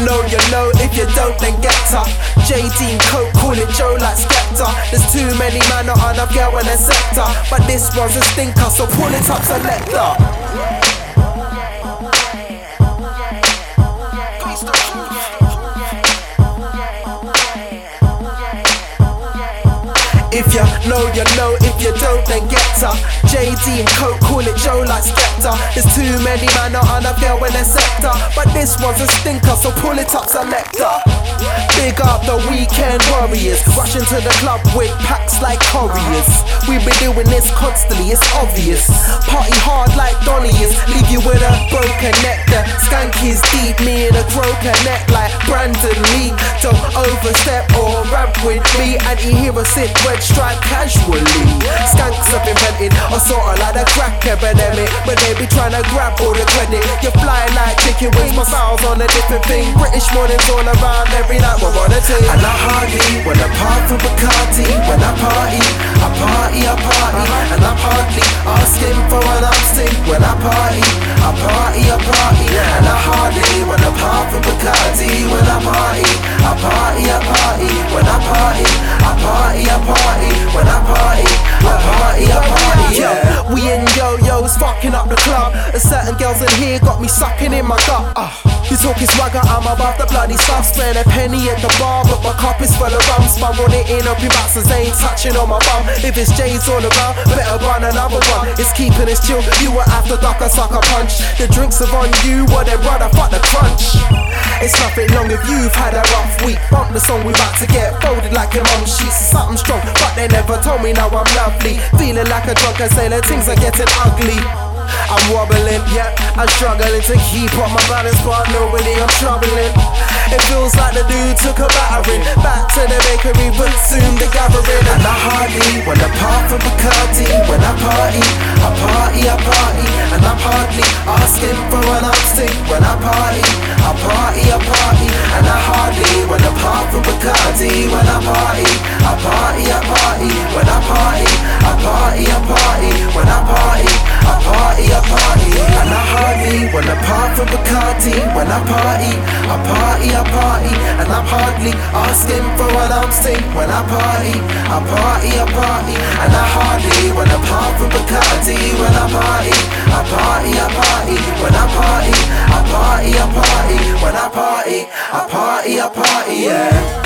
you know. If you don't, then get up. JD Coke, call it Joe like Skepta. There's too many man not a girl in a sector. But this one's a stinker, so pull it up, selector. If you know, you know. If you don't, then get up. JD and Coke, call it Joe like Skepta. There's too many man not on a girl in a sector. But this one's a stinker, so pull it up, selector. Big up the weekend warriors. Rushing to the club with packs like couriers. We've been doing this constantly, it's obvious. Party hard like Donny is. Leave you with a broken neck. The skank is deep, me in a croaker neck like Brandon Lee. Don't overstep or ramp with me. And you hear a sit red stripe casually. Skanks have invented a sort of like a crack epidemic. But they be trying to grab all the credit. You're flying like chicken wings, my style's on a different thing. British mornings all around every night, we're on a team. And I hardly when I part from Bacardi When I party, I party, I party And I'm hardly fucking up the club. And certain girls in here got me sucking in my gut. Uh, you talking swagger, I'm above the bloody stuff. Spend a penny at the bar, but my cup is full of rum. Spun on it in open boxes, ain't touching on my bum. If it's J's all around, better run another one. It's keeping us chill. You were after duck a sucker punch. The drinks are on you, what then brother, fuck the crunch. It's nothing long if you've had a rough week. Bump the song we about to get folded like your mum sheets. Something strong, but they never told me now I'm lovely. Feeling like a drunken sailor, things are getting ugly. I'm wobbling, yeah, I'm struggling to keep up my balance, but nobody I'm troubling. It feels like the dude took a battering. Back to the bakery, but soon the gathering. And I hardly when I part from Bacardi When I party, I party, I party And I'm hardly asking for an upstick When I party, I party, I party And I hardly when I part from Bacardi When I party, I party, I party When I party, I party, I party When I when I part from Bacardi When I party, I party, I party And I'm hardly asking for an upstick When I party, I party, I party And I hardly when I part from Bacardi When I party, I party, I party When I party, I party, I party When I party, I party, I party, yeah